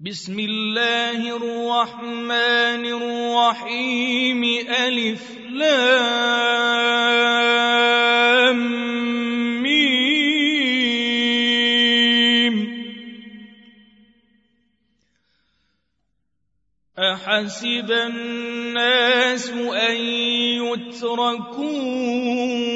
بسم الله الرحمن الرحيم. ألف لام ميم. أحسب الناس أن يتركوا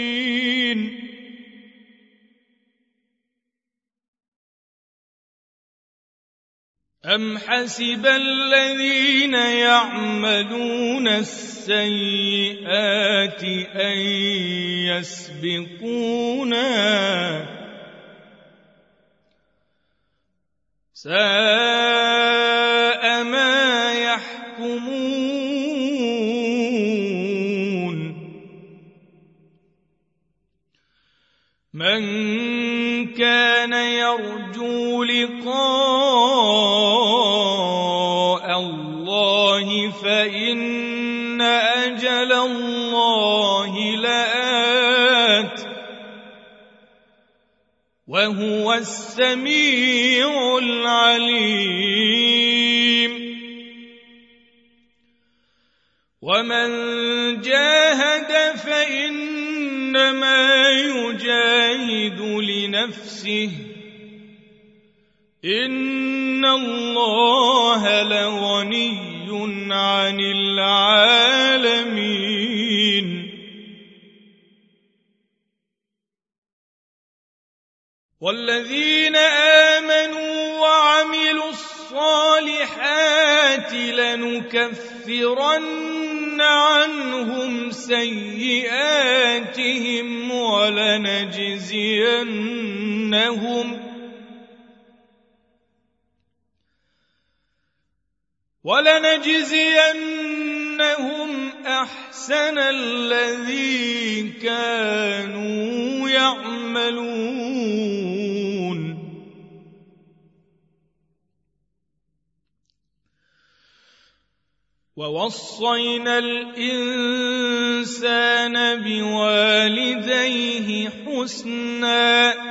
أم حسب الذين يعملون السيئات أن يسبقونا ساء وهو السميع العليم. ومن جاهد فإنما يجاهد لنفسه. إن الله لغني عن العالمين. والذين آمنوا وعملوا الصالحات لنكفرن عنهم سيئاتهم ولنجزينهم ولنجزينهم أحسن الذي كانوا يعملون. ووصينا الإنسان بوالديه حسنا.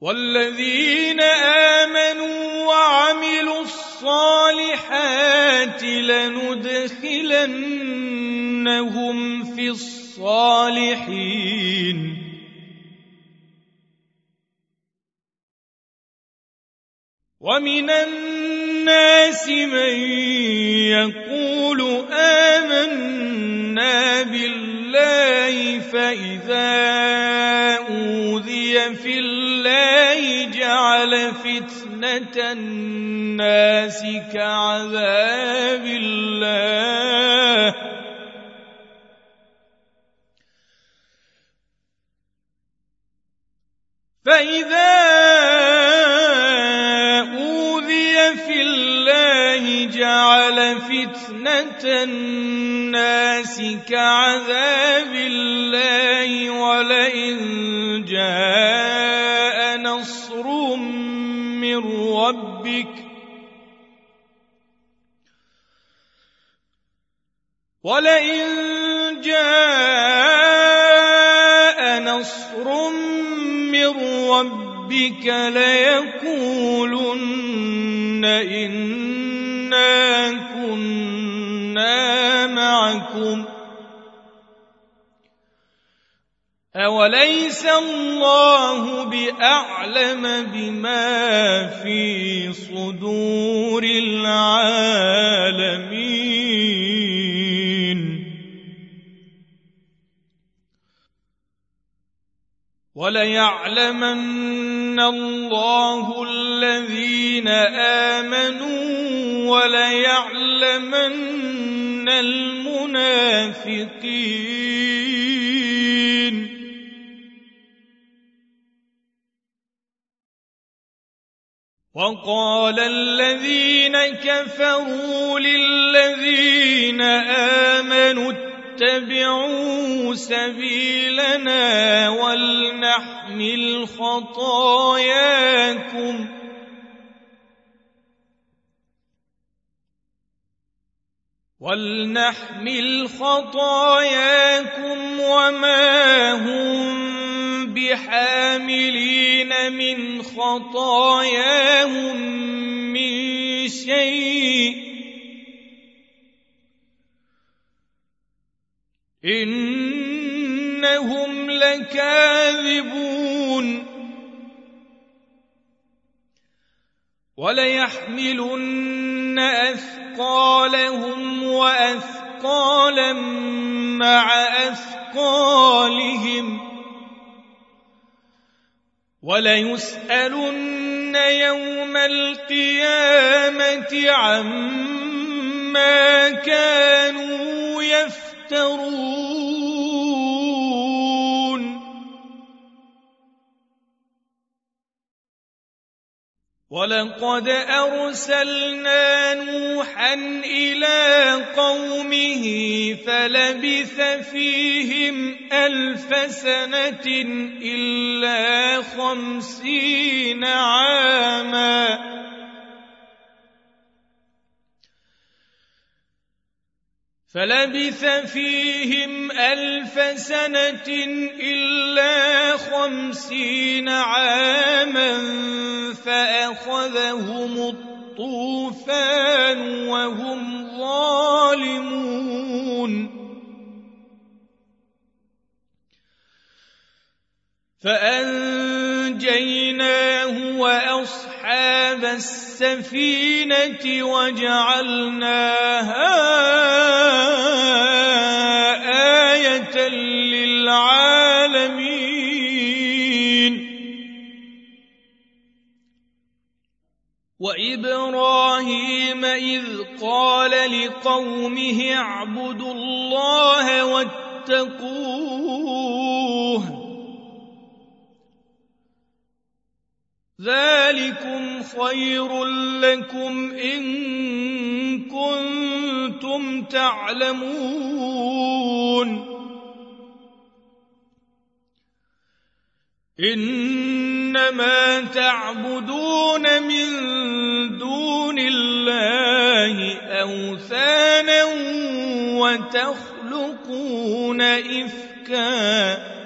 والذين آمنوا وعملوا الصالحات لندخلنهم في الصالحين. ومن الناس من يقول آمنا بالله فإذا أوذي في الله جعل فتنة الناس كعذاب الله. فإذا فتنة الناس كعذاب الله ولئن جاء نصر من ربك ولئن جاء نصر من ربك ليقولن إنا كنا معكم أوليس الله بأعلم بما في صدور العالمين وليعلمن الله الذين آمنوا وليعلمن المنافقين. وقال الذين كفروا للذين آمنوا اتبعوا سبيلنا ولنحمل خطاياكم. ولنحمل خطاياكم وما هم بحاملين من خطاياهم من شيء إنهم لكاذبون وليحملن أثقالهم وأثقالا مع أثقالهم وليسألن يوم القيامة عما كانوا يفترون ولقد أرسلنا نوحا إلى قومه فلبث فيهم ألف سنة إلا خمسين عاما فلبث فيهم ألف سنة إلا خمسين عاما فأخذهم الطوفان وهم ظالمون. فأنجيناه وأصحاب السفينة وجعلناها وإبراهيم إذ قال لقومه اعبدوا الله واتقوه. ذلكم خير لكم إن كنتم تعلمون. إنما تعبدون من دون الله أوثانا وتخلقون إفكاً.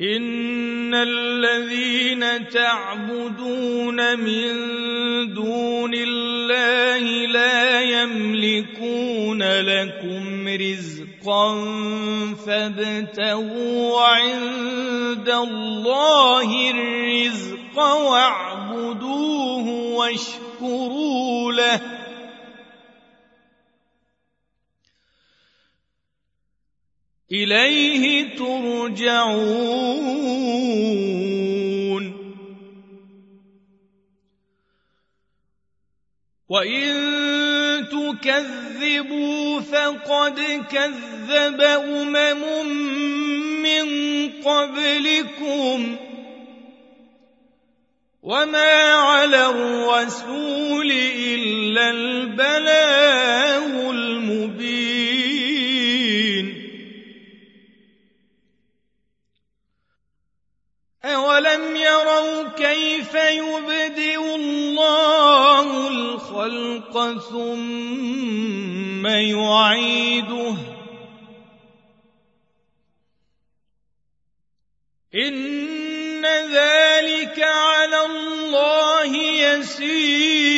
إن الذين تعبدون من دون الله يملكون لكم رزقا فابتغوا عند الله الرزق واعبدوه واشكروا له إليه ترجعون وإن تكذبوا فقد كذب أمم من قبلكم وما على الرسول إلا البلاغ أولم يروا كيف يبدئ الله الخلق ثم يعيده إن ذلك على الله يسير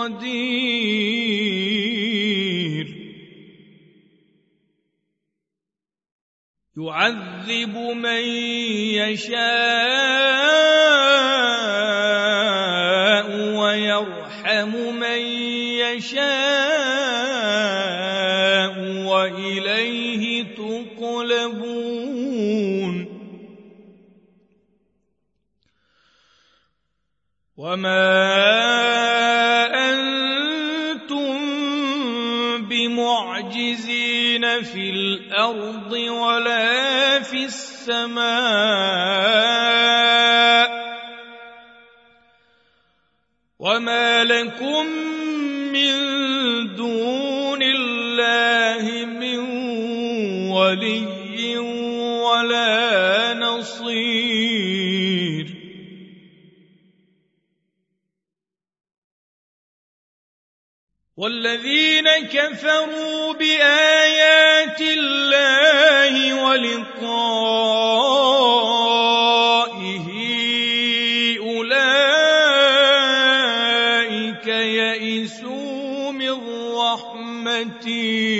قدير. يعذب من يشاء ويرحم من يشاء وإليه تقلبون. وما في الأرض ولا في السماء وما لكم من دون الله من ولي ولا نصير والذين كفروا بآيات الله ولقائه أولئك يئسوا من رحمتي.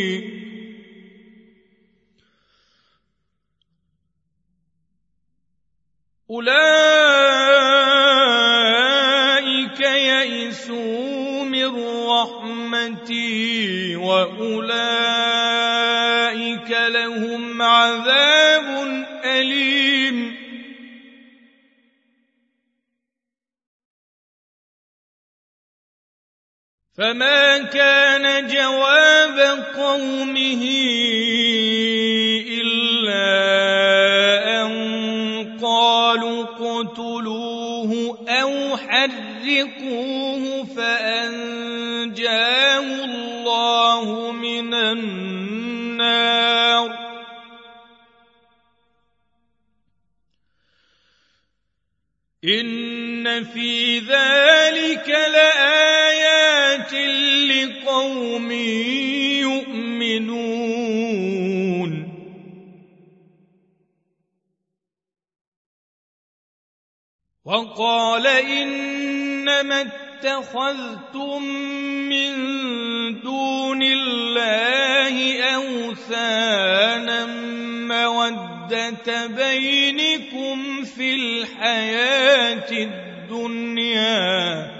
أولئك يئسوا من رحمتي وأولئك فما كان جواب قومه إلا أن قالوا اقتلوه أو حرقوه فأنجاه الله من النار إن في ذلك لآيات لقوم يؤمنون. وقال إنما اتخذتم من دون الله أوثانا مودة بينكم في الحياة الدنيا.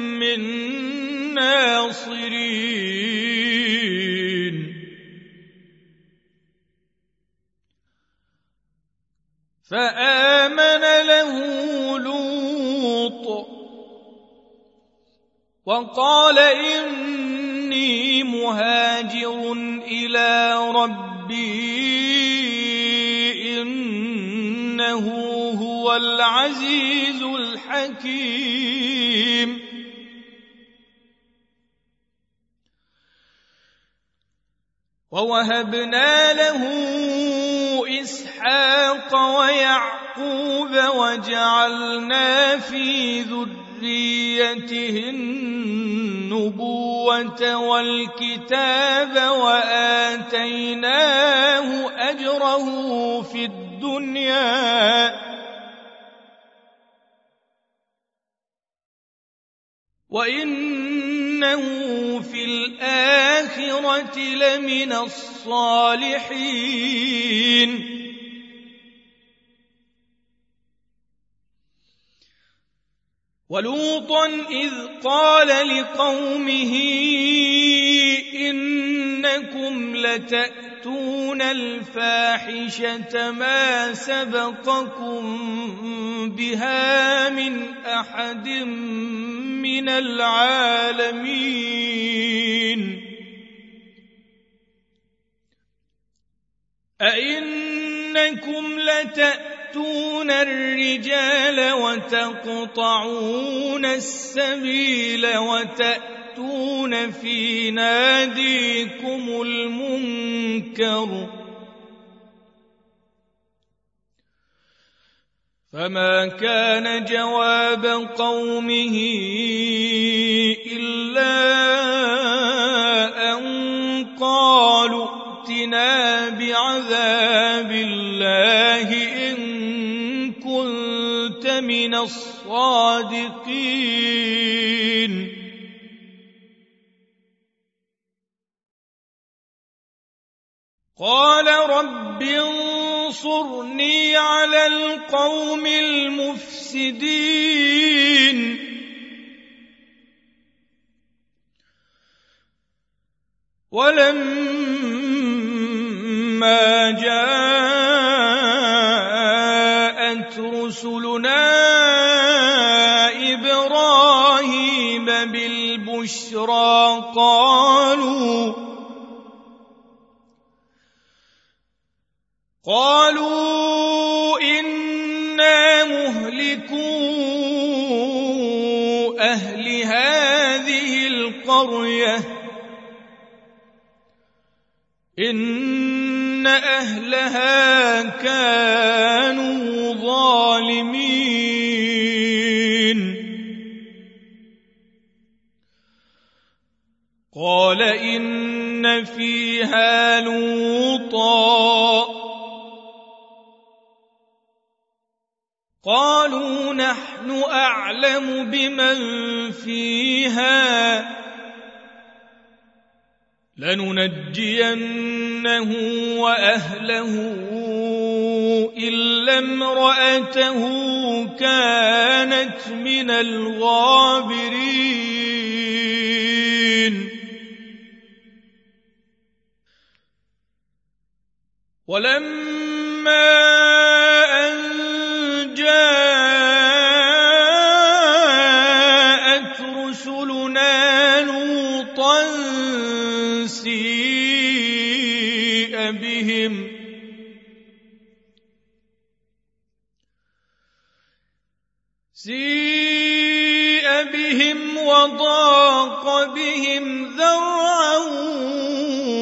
من ناصرين. فآمن له لوط وقال إني مهاجر إلى ربي إنه هو العزيز الحكيم. ووهبنا له إسحاق ويعقوب وجعلنا في ذريته النبوة والكتاب وآتيناه أجره في الدنيا وإنه في الآخرة لمن الصالحين ولوطا إذ قال لقومه إنكم لتأتون الفاحشة ما سبقكم بها من أحد من العالمين. أئنكم لتأتون تأتون الرجال وتقطعون السبيل وتأتون في ناديكم المنكر. فما كان جواب قومه إلا أن قالوا ائتنا بعذاب الله إن من الصادقين. المفسدين ولما جاءت رسلنا بالبشرى قالوا قالوا القرية إن أهلها كانوا ظالمين. قال إن فيها لوطا. قالوا نحن أعلم بمن فيها. لننجينه وأهله إلا امرأته كانت من الغابرين. ولما سيء بهم وضاق بهم ذرعا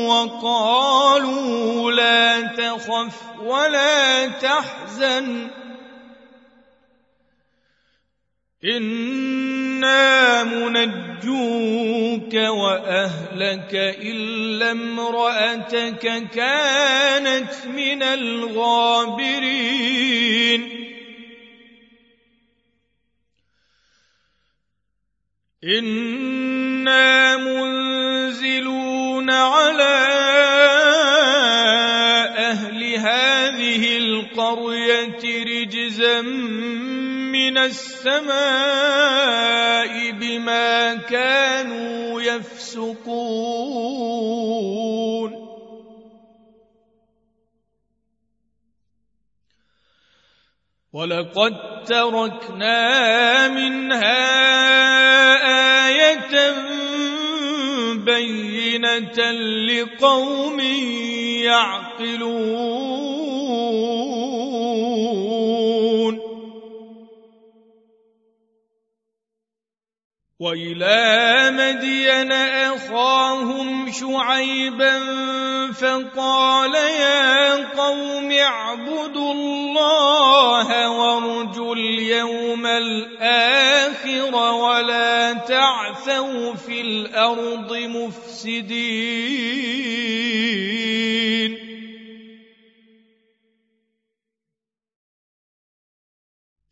وقالوا لا تخف ولا تحزن إنا منجوك وأهلك إلا امرأتك كانت من الغابرين إنا منزلون على القرية رجزا من السماء بما كانوا يفسقون ولقد تركنا منها آية بينة لقوم يعقلون وإلى مدين أخاهم شعيبا فقال يا قوم اعبدوا الله وارجوا اليوم الآخر ولا تعثوا في الأرض مفسدين.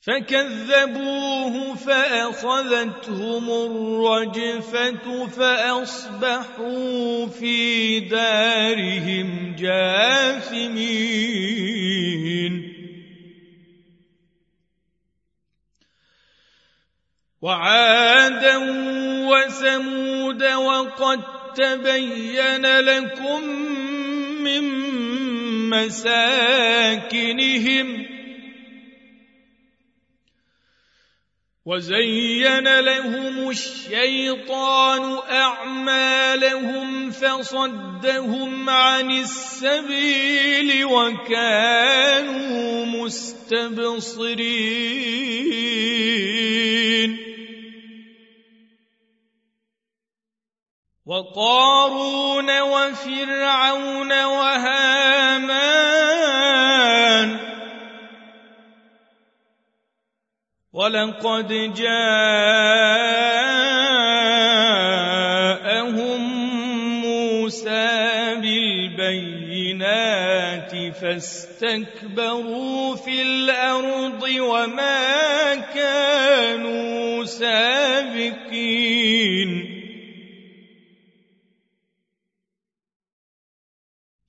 فكذبوه فأخذتهم الرجفة فأصبحوا في دارهم جاثمين. وعادا وثمود وقد تبين لكم من مساكنهم وزين لهم الشيطان أعمالهم فصدهم عن السبيل وكانوا مستبصرين وقارون وفرعون وهامان ولقد جاءهم موسى بالبينات فاستكبروا في الأرض وما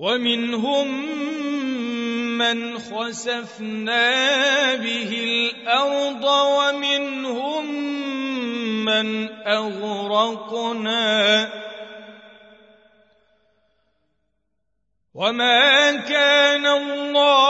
ومنهم من خسفنا به الأرض ومنهم من أغرقنا. وما كان الله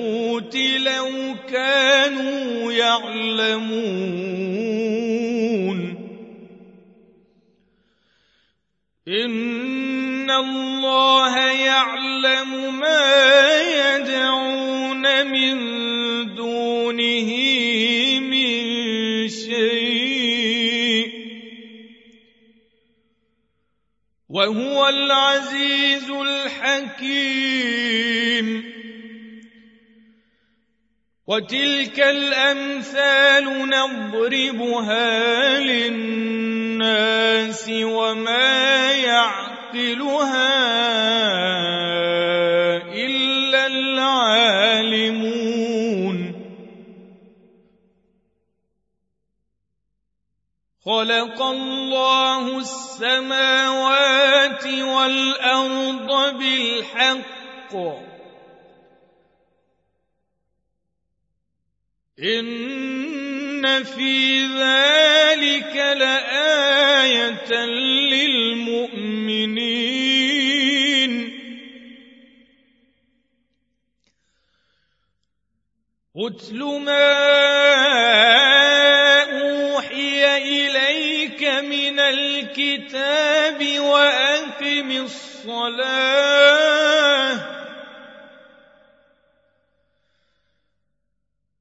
لو كانوا يعلمون. إن الله يعلم ما يدعون من دونه من شيء. وهو العزيز الحكيم. وتلك الأمثال نضربها للناس وما يعقلها إلا العالمون. خلق الله السماوات والأرض بالحق. ان في ذلك لايه للمؤمنين. اتل ما اوحي اليك من الكتاب واقم الصلاه.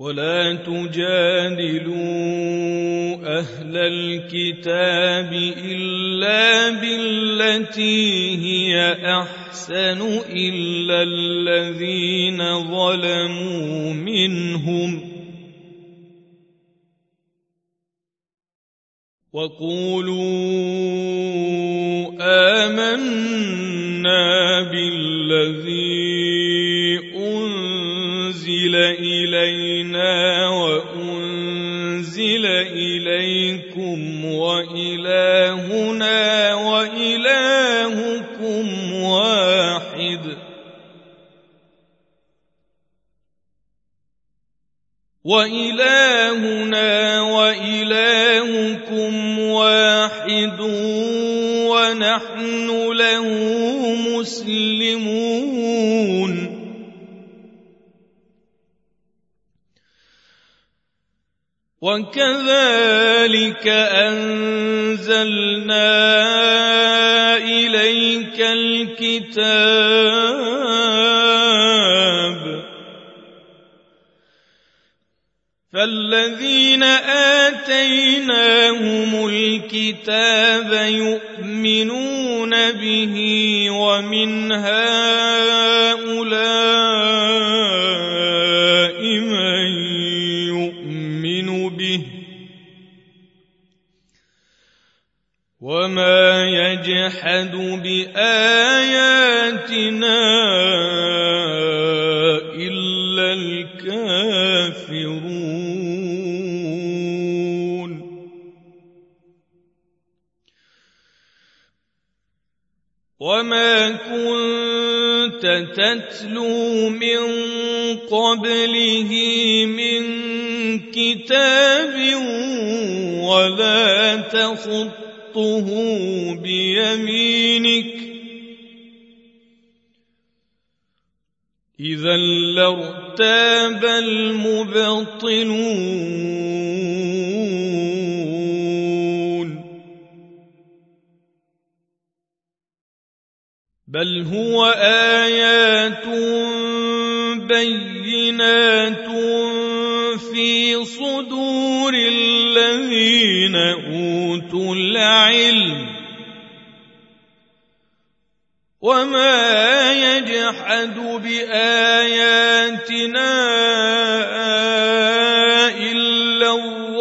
ولا تجادلوا أهل الكتاب إلا بالتي هي أحسن إلا الذين ظلموا منهم. وقولوا آمنا بالذي وانزل إليكم وإلهنا وإلهكم واحد. وإلهنا وإلهكم واحد ونحن وكذلك أنزلنا إليك الكتاب. فالذين آتيناهم الكتاب يؤمنون به ومن هؤلاء وما يجحد بآياتنا إلا الكافرون. وما كنت تتلو من قبله من كتاب ولا تخطه بيمينك. إذا لارتاب المبطلون. بل هو آيات بينات في صدور الذين اوتوا العلم وما يجحد بآياتنا إلا الظالمون.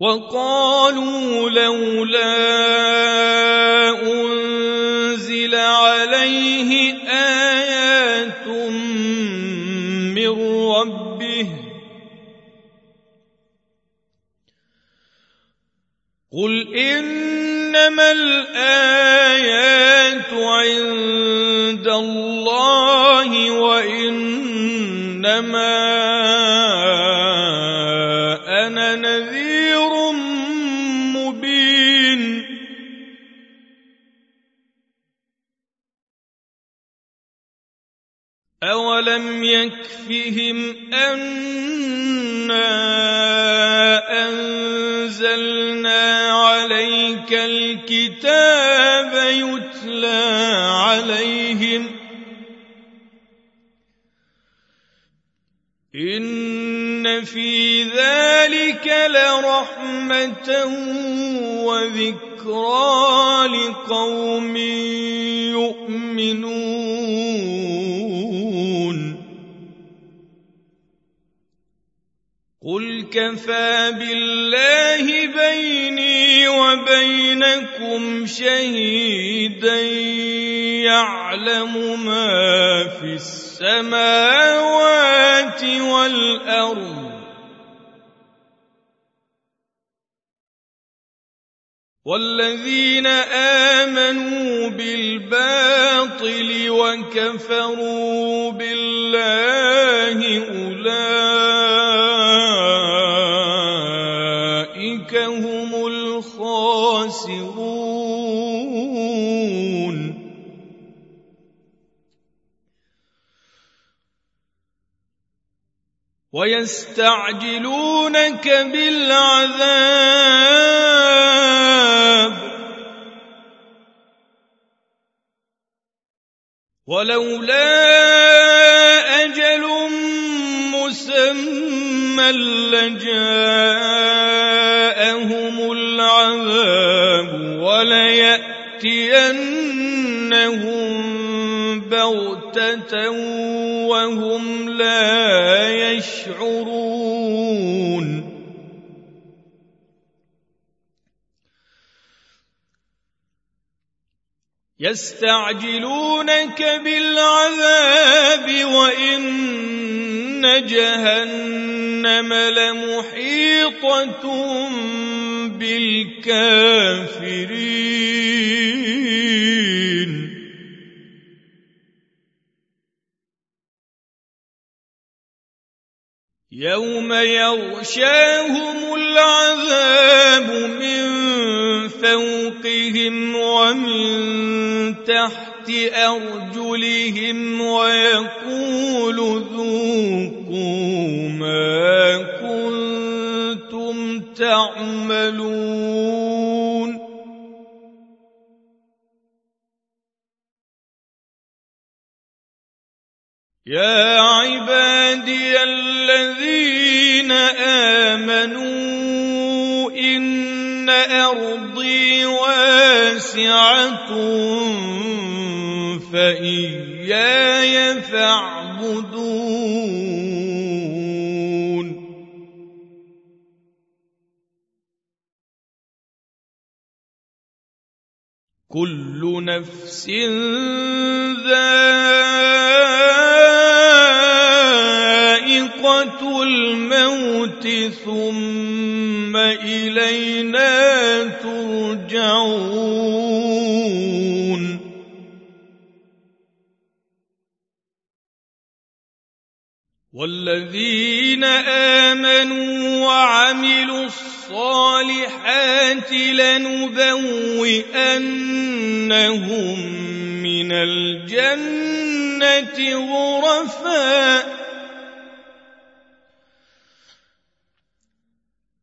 وقالوا لولا أنزل عليه آيات قل انما الايات عند لرحمه وذكرى لقوم يؤمنون. قل كفى بالله بيني وبينكم شهيدا يعلم ما في السماوات والأرض والذين آمنوا بالباطل وكفروا بالله أولئك هم الخاسرون. ويستعجلونك بالعذاب ولولا أجل مسمى لجاءهم العذاب وليأتينهم بغتة وهم لا يشعرون. يستعجلونك بالعذاب وإن جهنم لمحيطة بالكافرين. يوم يغشاهم العذاب من فوقهم ومن تحت أرجلهم ويقول ذوقوا ما كنتم تعملون يا عبادي آمنوا إن أرضي واسعة فإياي فاعبدون. كل نفس ذائقة ثم إلينا ترجعون. والذين آمنوا وعملوا الصالحات لنبوئنهم من الجنة غرفا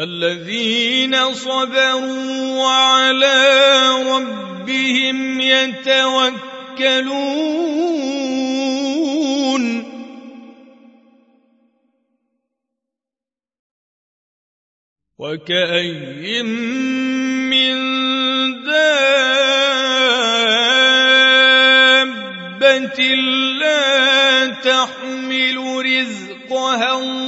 الذين صبروا وعلى ربهم يتوكلون. وكأي من دابة لا تحمل رزقها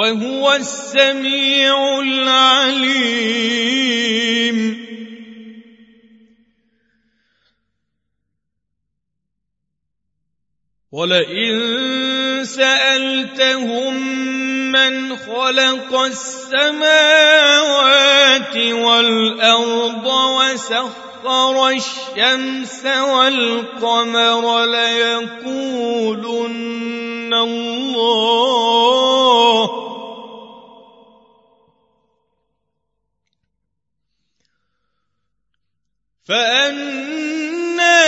وهو السميع العليم. ولئن سألتهم من خلق السماوات والأرض وسخر الشمس والقمر ليقولن الله فأنا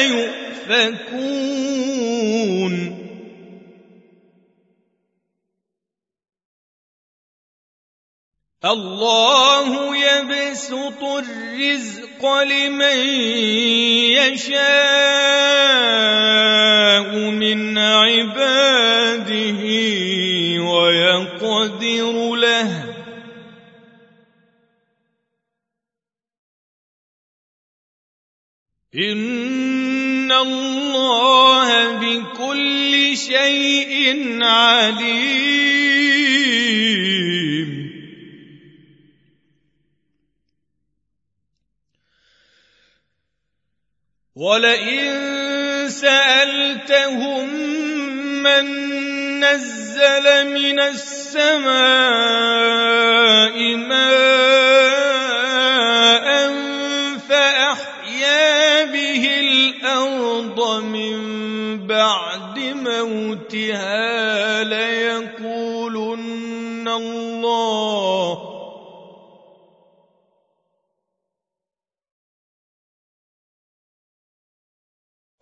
يؤفكون. الله يبسط الرزق لمن يشاء من عباده ويقدر إن الله بكل شيء عليم. ولئن سألتهم من نزل من السماء ماء موتها ليقولن الله.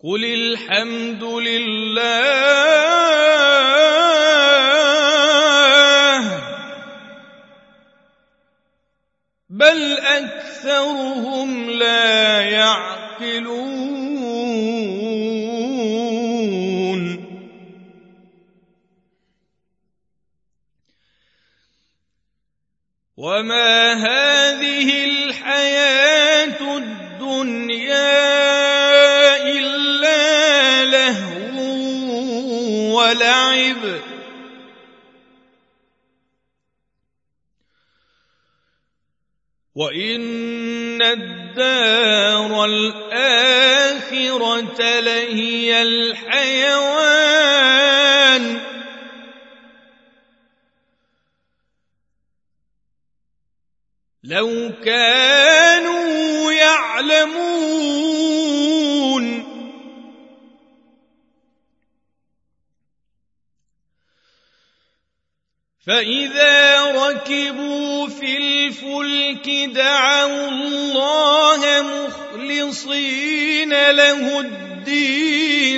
قل الحمد لله. بل أكثرهم لا يعقلون.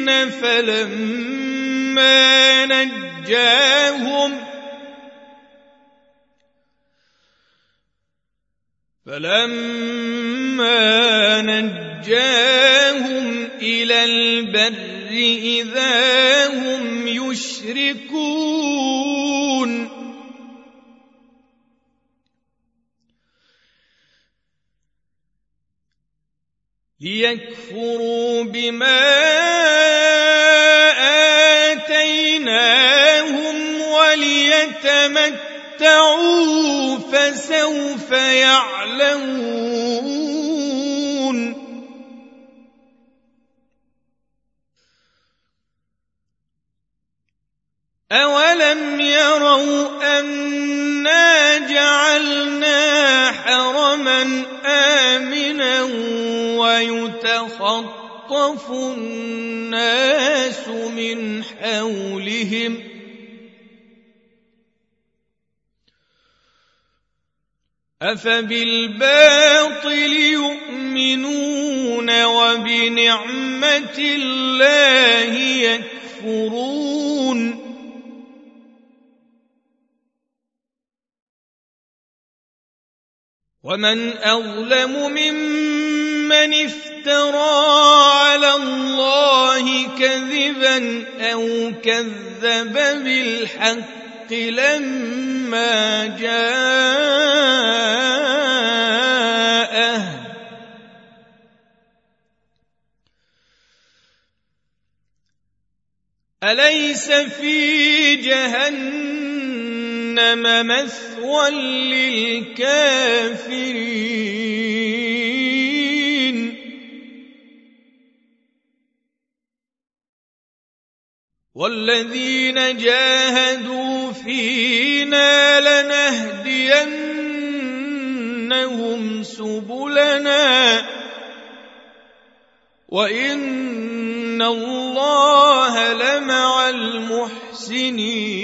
الدين فلما نجاهم فلما نجاهم إلى البر إذا هم يشركون ليكفروا بما آتيناهم وليتمتعوا فسوف يعلمون. أولم يروا أنا جعلنا حرما آمنا ويتخطف الناس من حولهم. أفبالباطل يؤمنون وبنعمة الله يكفرون. ومن أظلم ممن افترى على الله كذبا أو كذب بالحق لما جاءه أليس في جهنم مثوى للكافرين والذين جاهدوا فينا لنهدينهم سبلنا وإن الله لمع المحسنين